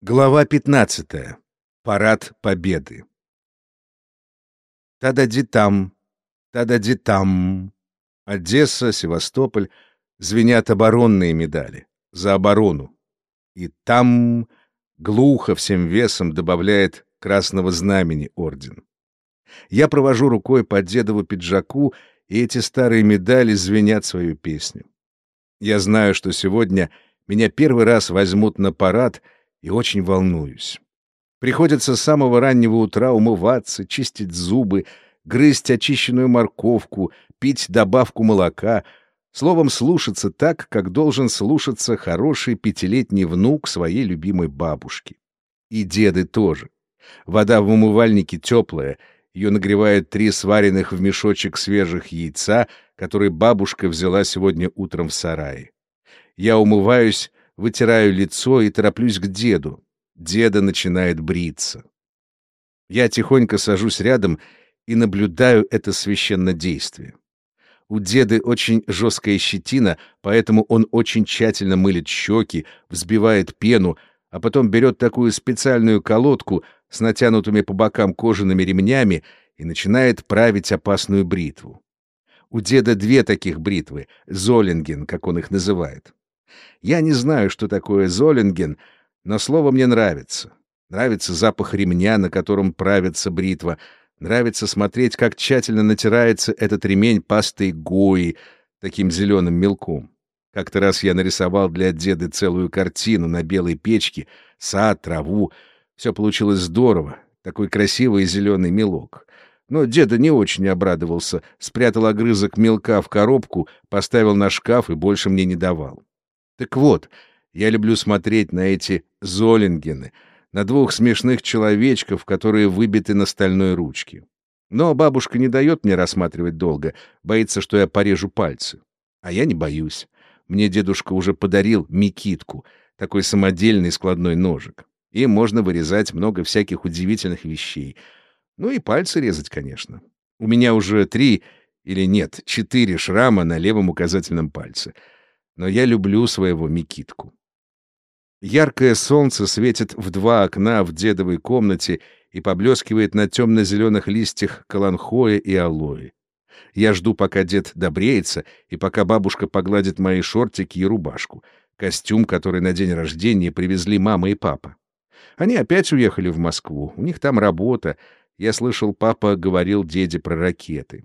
Глава 15. Парад Победы. Та-да-ди-там, та-да-ди-там. Одесса, Севастополь звенят оборонные медали. За оборону. И там глухо всем весом добавляет красного знамени орден. Я провожу рукой по дедову пиджаку, и эти старые медали звенят свою песню. Я знаю, что сегодня меня первый раз возьмут на парад — и очень волнуюсь. Приходится с самого раннего утра умываться, чистить зубы, грызть очищенную морковку, пить добавку молока, словом, слушаться так, как должен слушаться хороший пятилетний внук своей любимой бабушки. И деды тоже. Вода в умывальнике теплая, ее нагревают три сваренных в мешочек свежих яйца, которые бабушка взяла сегодня утром в сарае. Я умываюсь, вытираю лицо и тороплюсь к деду. Деда начинает бриться. Я тихонько сажусь рядом и наблюдаю это священное действие. У деды очень жесткая щетина, поэтому он очень тщательно мылит щеки, взбивает пену, а потом берет такую специальную колодку с натянутыми по бокам кожаными ремнями и начинает править опасную бритву. У деда две таких бритвы — Золинген, как он их называет. Я не знаю, что такое Золинген, но слово мне нравится. Нравится запах ремня, на котором правится бритва. Нравится смотреть, как тщательно натирается этот ремень пастой гои, таким зеленым мелком. Как-то раз я нарисовал для деда целую картину на белой печке, сад, траву. Все получилось здорово, такой красивый зеленый мелок. Но деда не очень обрадовался, спрятал огрызок мелка в коробку, поставил на шкаф и больше мне не давал. Так вот, я люблю смотреть на эти золингены, на двух смешных человечков, которые выбиты на стальной ручке. Но бабушка не дает мне рассматривать долго, боится, что я порежу пальцы. А я не боюсь. Мне дедушка уже подарил микитку, такой самодельный складной ножик. И можно вырезать много всяких удивительных вещей. Ну и пальцы резать, конечно. У меня уже три или нет, четыре шрама на левом указательном пальце — но я люблю своего Микитку. Яркое солнце светит в два окна в дедовой комнате и поблескивает на темно-зеленых листьях каланхоя и алоэ. Я жду, пока дед добреется, и пока бабушка погладит мои шортики и рубашку, костюм, который на день рождения привезли мама и папа. Они опять уехали в Москву, у них там работа. Я слышал, папа говорил деде про ракеты.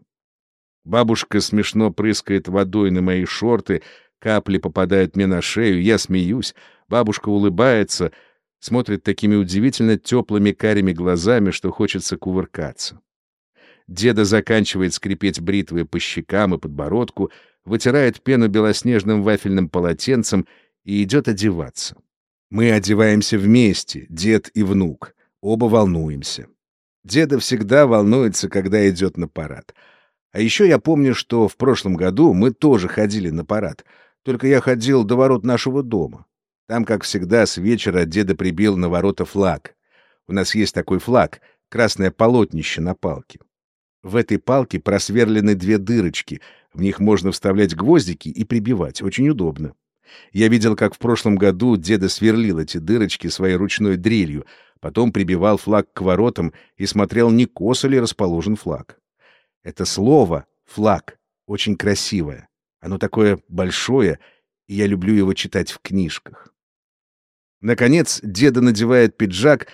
Бабушка смешно прыскает водой на мои шорты, Капли попадают мне на шею, я смеюсь, бабушка улыбается, смотрит такими удивительно теплыми карими глазами, что хочется кувыркаться. Деда заканчивает скрипеть бритвой по щекам и подбородку, вытирает пену белоснежным вафельным полотенцем и идет одеваться. Мы одеваемся вместе, дед и внук. Оба волнуемся. Деда всегда волнуется, когда идет на парад. А еще я помню, что в прошлом году мы тоже ходили на парад — только я ходил до ворот нашего дома. Там, как всегда, с вечера деда прибил на ворота флаг. У нас есть такой флаг — красное полотнище на палке. В этой палке просверлены две дырочки, в них можно вставлять гвоздики и прибивать, очень удобно. Я видел, как в прошлом году деда сверлил эти дырочки своей ручной дрелью, потом прибивал флаг к воротам и смотрел, не косо ли расположен флаг. Это слово «флаг» очень красивое. Оно такое большое, и я люблю его читать в книжках. Наконец, деда надевает пиджак,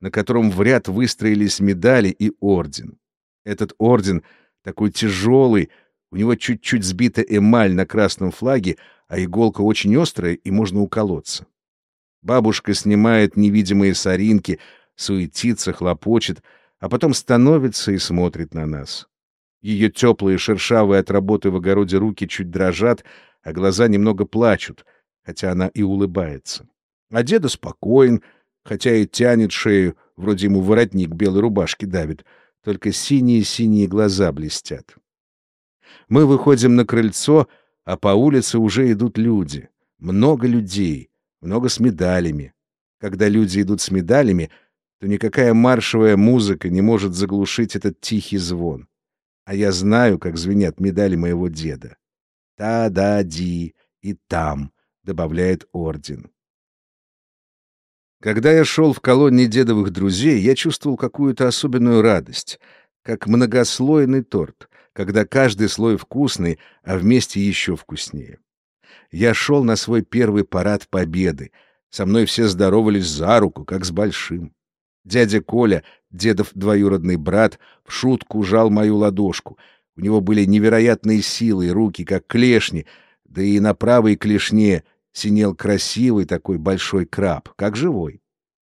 на котором в ряд выстроились медали и орден. Этот орден такой тяжелый, у него чуть-чуть сбита эмаль на красном флаге, а иголка очень острая, и можно уколоться. Бабушка снимает невидимые соринки, суетится, хлопочет, а потом становится и смотрит на нас. Ее теплые, шершавые от работы в огороде руки чуть дрожат, а глаза немного плачут, хотя она и улыбается. А деда спокоен, хотя и тянет шею, вроде ему воротник белой рубашки давит, только синие-синие глаза блестят. Мы выходим на крыльцо, а по улице уже идут люди. Много людей, много с медалями. Когда люди идут с медалями, то никакая маршевая музыка не может заглушить этот тихий звон. А я знаю, как звенят медали моего деда. Та-да-ди и там, добавляет орден. Когда я шел в колонне дедовых друзей, я чувствовал какую-то особенную радость, как многослойный торт, когда каждый слой вкусный, а вместе еще вкуснее. Я шел на свой первый парад победы. Со мной все здоровались за руку, как с большим. Дядя Коля, дедов двоюродный брат, в шутку жал мою ладошку. У него были невероятные силы и руки, как клешни, да и на правой клешне синел красивый такой большой краб, как живой.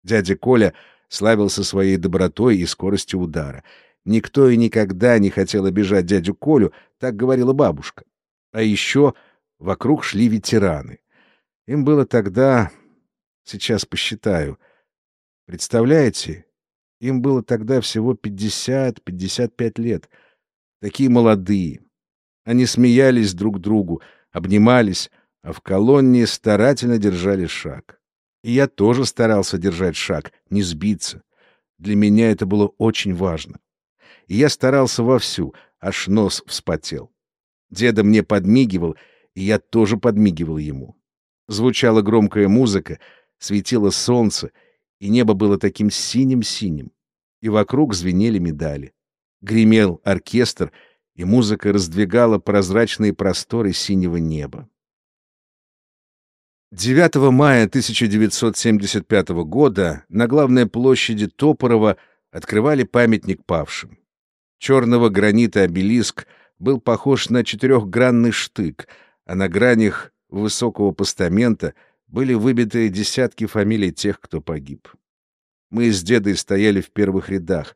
Дядя Коля славился своей добротой и скоростью удара. Никто и никогда не хотел обижать дядю Колю, так говорила бабушка. А еще вокруг шли ветераны. Им было тогда... Сейчас посчитаю. Представляете, им было тогда всего 50-55 лет. Такие молодые. Они смеялись друг другу, обнимались, а в колонне старательно держали шаг. И я тоже старался держать шаг, не сбиться. Для меня это было очень важно. И я старался вовсю, аж нос вспотел. Деда мне подмигивал, и я тоже подмигивал ему. Звучала громкая музыка, светило солнце, и небо было таким синим-синим, и вокруг звенели медали. Гремел оркестр, и музыка раздвигала прозрачные просторы синего неба. 9 мая 1975 года на главной площади Топорова открывали памятник павшим. Черного гранита обелиск был похож на четырехгранный штык, а на гранях высокого постамента были выбиты десятки фамилий тех, кто погиб. Мы с дедой стояли в первых рядах,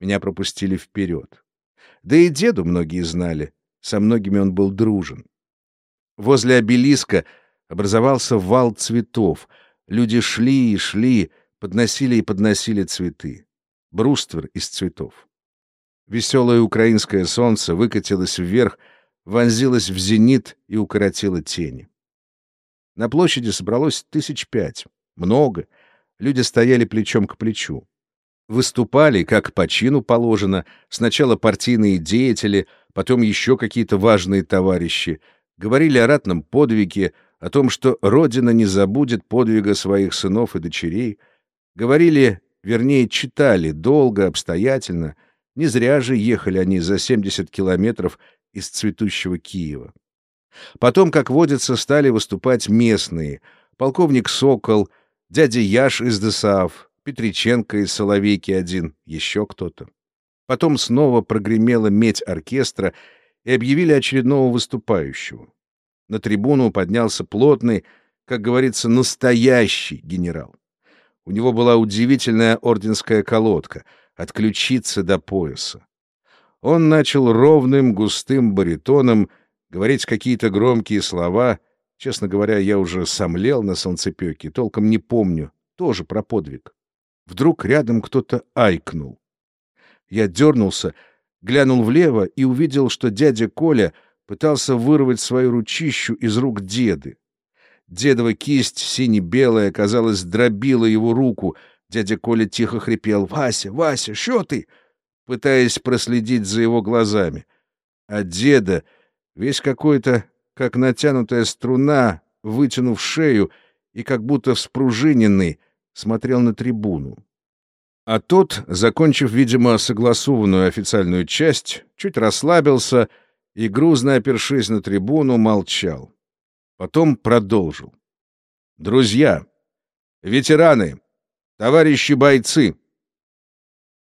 меня пропустили вперед. Да и деду многие знали, со многими он был дружен. Возле обелиска — образовался вал цветов. Люди шли и шли, подносили и подносили цветы. Бруствер из цветов. Веселое украинское солнце выкатилось вверх, вонзилось в зенит и укоротило тени. На площади собралось тысяч пять. Много. Люди стояли плечом к плечу. Выступали, как по чину положено, сначала партийные деятели, потом еще какие-то важные товарищи, говорили о ратном подвиге, о том, что Родина не забудет подвига своих сынов и дочерей, говорили, вернее, читали долго, обстоятельно, не зря же ехали они за 70 километров из цветущего Киева. Потом, как водится, стали выступать местные, полковник Сокол, дядя Яш из ДСАФ, Петриченко из Соловейки-1, еще кто-то. Потом снова прогремела медь оркестра и объявили очередного выступающего. На трибуну поднялся плотный, как говорится, настоящий генерал. У него была удивительная орденская колодка, от ключицы до пояса. Он начал ровным, густым баритоном говорить какие-то громкие слова. Честно говоря, я уже сомлел на солнцепеке, толком не помню, тоже про подвиг. Вдруг рядом кто-то айкнул. Я дернулся, глянул влево и увидел, что дядя Коля — пытался вырвать свою ручищу из рук деды. Дедова кисть сине-белая, казалось, дробила его руку. Дядя Коля тихо хрипел «Вася, Вася, что ты?» пытаясь проследить за его глазами. А деда, весь какой-то, как натянутая струна, вытянув шею и как будто вспружиненный, смотрел на трибуну. А тот, закончив, видимо, согласованную официальную часть, чуть расслабился — и, грузно опершись на трибуну, молчал. Потом продолжил. «Друзья, ветераны, товарищи бойцы!»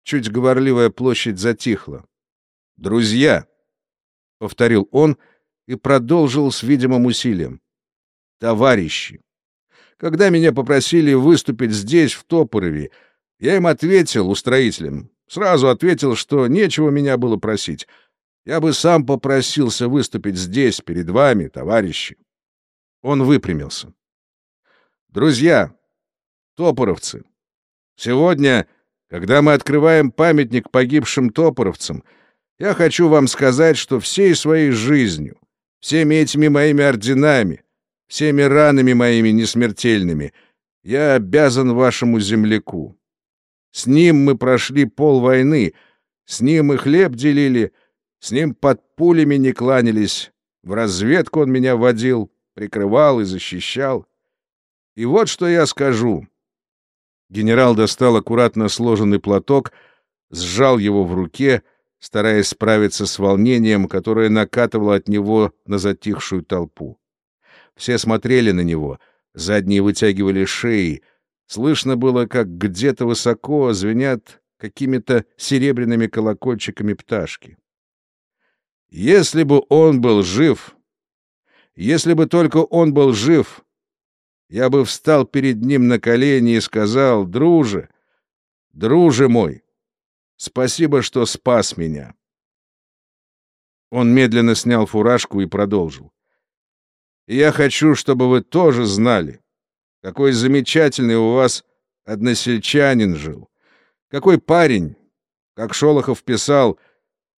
Чуть говорливая площадь затихла. «Друзья!» — повторил он и продолжил с видимым усилием. «Товарищи! Когда меня попросили выступить здесь, в Топорове, я им ответил, устроителям, сразу ответил, что нечего меня было просить — я бы сам попросился выступить здесь, перед вами, товарищи. Он выпрямился. Друзья, топоровцы, сегодня, когда мы открываем памятник погибшим топоровцам, я хочу вам сказать, что всей своей жизнью, всеми этими моими орденами, всеми ранами моими несмертельными, я обязан вашему земляку. С ним мы прошли пол войны, с ним и хлеб делили — с ним под пулями не кланялись, в разведку он меня водил, прикрывал и защищал. И вот что я скажу. Генерал достал аккуратно сложенный платок, сжал его в руке, стараясь справиться с волнением, которое накатывало от него на затихшую толпу. Все смотрели на него, задние вытягивали шеи. Слышно было, как где-то высоко звенят какими-то серебряными колокольчиками пташки. Если бы он был жив, если бы только он был жив, я бы встал перед ним на колени и сказал, «Друже, друже мой, спасибо, что спас меня». Он медленно снял фуражку и продолжил. «Я хочу, чтобы вы тоже знали, какой замечательный у вас односельчанин жил, какой парень, как Шолохов писал,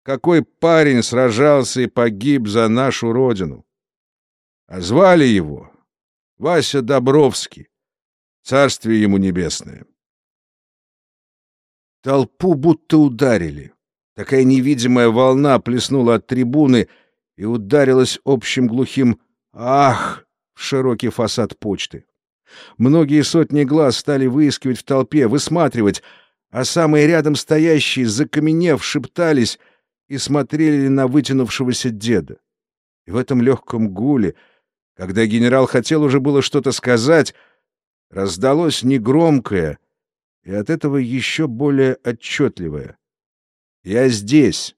какой парень сражался и погиб за нашу родину. А звали его Вася Добровский. Царствие ему небесное. Толпу будто ударили. Такая невидимая волна плеснула от трибуны и ударилась общим глухим «Ах!» в широкий фасад почты. Многие сотни глаз стали выискивать в толпе, высматривать, а самые рядом стоящие, закаменев, шептались и смотрели на вытянувшегося деда. И в этом легком гуле — когда генерал хотел уже было что-то сказать, раздалось негромкое и от этого еще более отчетливое. «Я здесь!»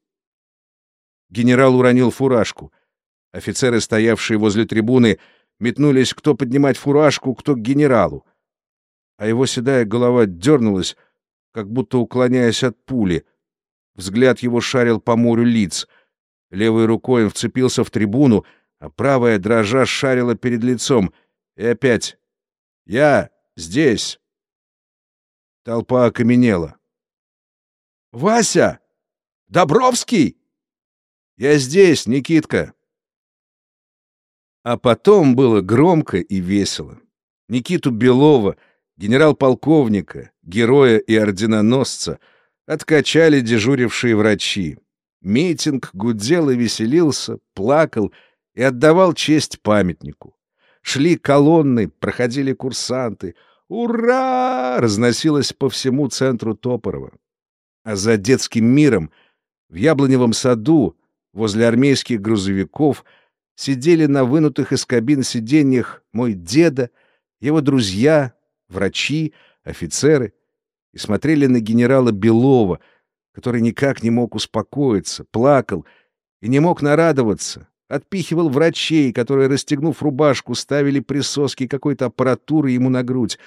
Генерал уронил фуражку. Офицеры, стоявшие возле трибуны, метнулись кто поднимать фуражку, кто к генералу. А его седая голова дернулась, как будто уклоняясь от пули. Взгляд его шарил по морю лиц. Левой рукой он вцепился в трибуну — а правая дрожа шарила перед лицом. И опять «Я здесь!» Толпа окаменела. «Вася! Добровский!» «Я здесь, Никитка!» А потом было громко и весело. Никиту Белова, генерал-полковника, героя и орденоносца, откачали дежурившие врачи. Митинг гудел и веселился, плакал и отдавал честь памятнику. Шли колонны, проходили курсанты. «Ура!» разносилось по всему центру Топорова. А за детским миром в Яблоневом саду возле армейских грузовиков сидели на вынутых из кабин сиденьях мой деда, его друзья, врачи, офицеры и смотрели на генерала Белова, который никак не мог успокоиться, плакал и не мог нарадоваться, Отпихивал врачей, которые, расстегнув рубашку, ставили присоски какой-то аппаратуры ему на грудь.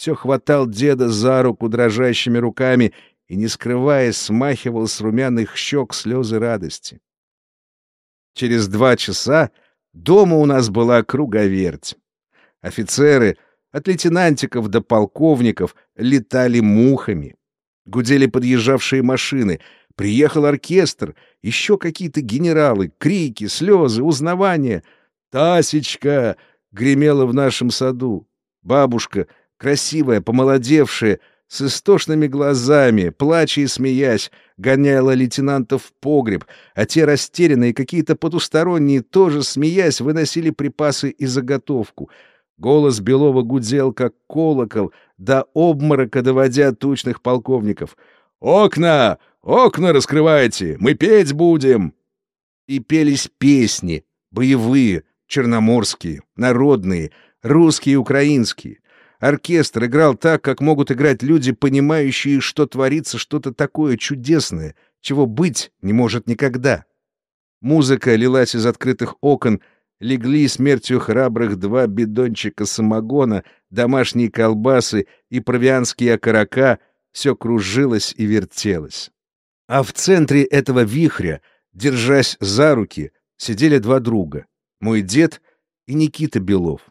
Все хватал деда за руку дрожащими руками и, не скрываясь, смахивал с румяных щек слезы радости. Через два часа дома у нас была круговерть. Офицеры, от лейтенантиков до полковников, летали мухами. Гудели подъезжавшие машины — Приехал оркестр, еще какие-то генералы, крики, слезы, узнавания. «Тасечка!» — гремела в нашем саду. Бабушка, красивая, помолодевшая, с истошными глазами, плача и смеясь, гоняла лейтенантов в погреб, а те растерянные, какие-то потусторонние, тоже, смеясь, выносили припасы и заготовку. Голос Белова гудел, как колокол, до обморока доводя тучных полковников. «Окна! Окна раскрывайте, мы петь будем!» И пелись песни, боевые, черноморские, народные, русские и украинские. Оркестр играл так, как могут играть люди, понимающие, что творится что-то такое чудесное, чего быть не может никогда. Музыка лилась из открытых окон, легли смертью храбрых два бидончика самогона, домашние колбасы и провианские окорока, все кружилось и вертелось. А в центре этого вихря, держась за руки, сидели два друга — мой дед и Никита Белов.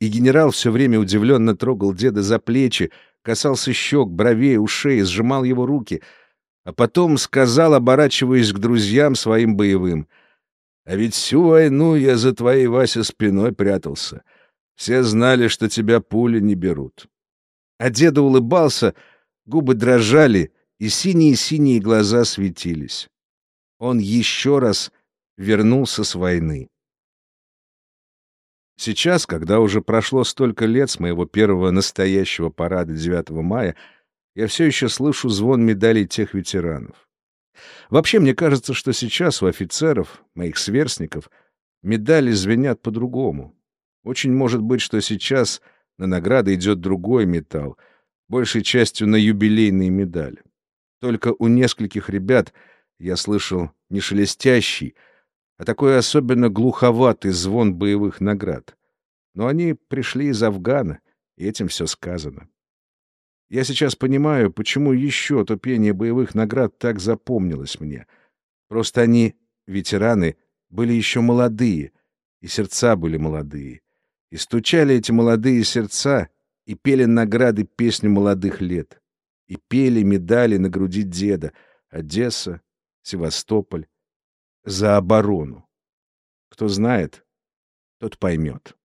И генерал все время удивленно трогал деда за плечи, касался щек, бровей, ушей, сжимал его руки, а потом сказал, оборачиваясь к друзьям своим боевым, «А ведь всю войну я за твоей, Вася, спиной прятался. Все знали, что тебя пули не берут». А деда улыбался, губы дрожали — и синие-синие глаза светились. Он еще раз вернулся с войны. Сейчас, когда уже прошло столько лет с моего первого настоящего парада 9 мая, я все еще слышу звон медалей тех ветеранов. Вообще, мне кажется, что сейчас у офицеров, моих сверстников, медали звенят по-другому. Очень может быть, что сейчас на награды идет другой металл, большей частью на юбилейные медали. Только у нескольких ребят я слышал не шелестящий, а такой особенно глуховатый звон боевых наград. Но они пришли из Афгана, и этим все сказано. Я сейчас понимаю, почему еще то пение боевых наград так запомнилось мне. Просто они, ветераны, были еще молодые, и сердца были молодые. И стучали эти молодые сердца, и пели награды песню молодых лет. И пели медали на груди деда Одесса, Севастополь, за оборону. Кто знает, тот поймет.